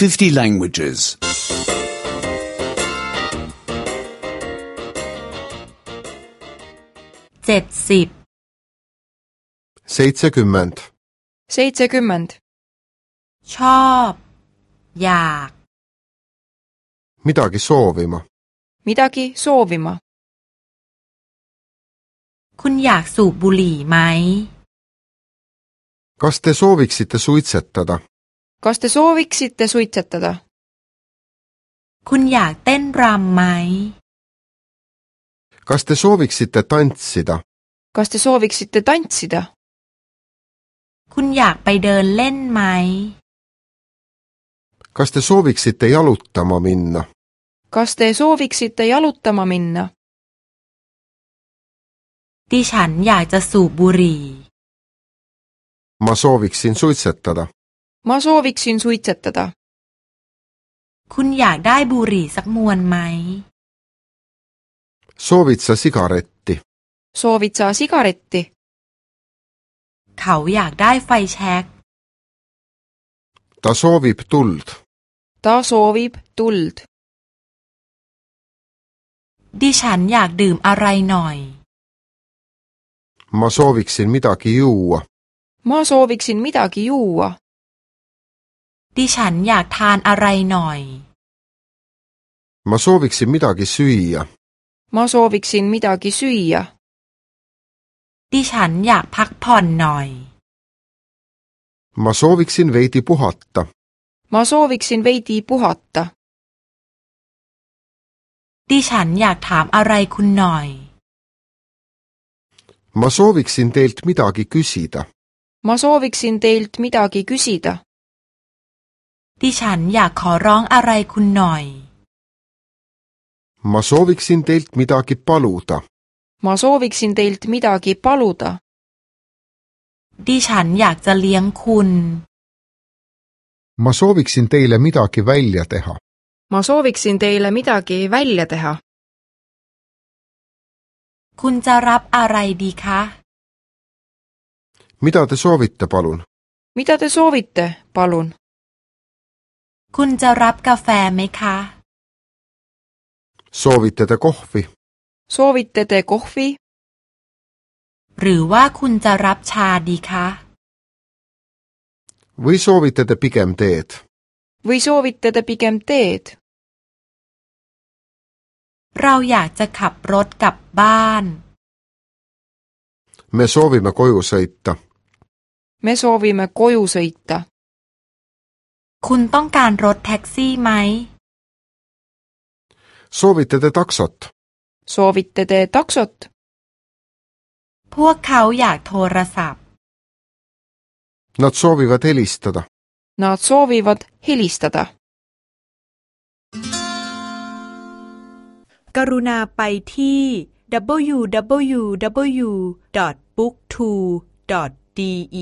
50 languages. เจ็ดสิบ seitsekümmend , seitsekümmend , ชอบ อยาก midagi soovima , midagi soovima , คุณอยากสูบบุหรี่ไหม kas te sooviksite suitsetada , kas te sooviksite suitsetada ? คุณอยากเต้นรำไหม kas te sooviksite tantsida , kas te sooviksite tantsida ? คุณอยากไปเดินเล่นไหม kas te sooviksite jalutama minna , kas te sooviksite jalutama minna ? ดิฉันอยากจะสูบบุหรี่ ma sooviksin suitsetada , ma sooviksin suitsetada . คุณอยากได้บุหรี่สักมวนไหม soovid sa sigaretti , soovid sa sigaretti ? เขาอยากได้ไฟแช็ก ta soovib tuld , ta soovib tuld . ดิฉันอยากดื่มอะไรหน่อย ma sooviksin midagi juua , ma sooviksin midagi juua . ดิฉันอยากทานอะไรหน่อย ma sooviksin midagi süüa , ma sooviksin midagi süüa . ดิฉันอยากพักผ่อนหน่อย ma sooviksin veidi puhata , ma sooviksin veidi puhata . ดิฉันอยากถามอะไรคุณหน่อย ma sooviksin teilt midagi küsida , ma sooviksin teilt midagi küsida . ดิฉันอยากขอร้องอะไรคุณหน่อย ma sooviksin teilt midagi paluda , ma sooviksin teilt midagi paluda . ดิฉันอยากจะเลี้ยงคุณ ma sooviksin teile midagi välja teha , ma sooviksin teile midagi välja teha . คุณจะรับอะไรดีคะ mida te soovite , palun , mida te soovite , palun ? คุณจะรับกาแฟไหมคะ soovite te kohvi, soovite te kohvi? หรือว่าคุณจะรับชาดีคะ või soovite te pigem teed, või soovite te pigem teed? เราอยากจะขับรถกลับบ้าน me soovime koju sõita, me soovime koju sõita. คุณต้องการรถแท็กซี่ไหม soovite te taksot, soovite te taksot? พวกเขาอยากโทรศัพท์ nad soovivad helistada, Nad soovivad helistada. กรุณาไปที่ www.booktwo.de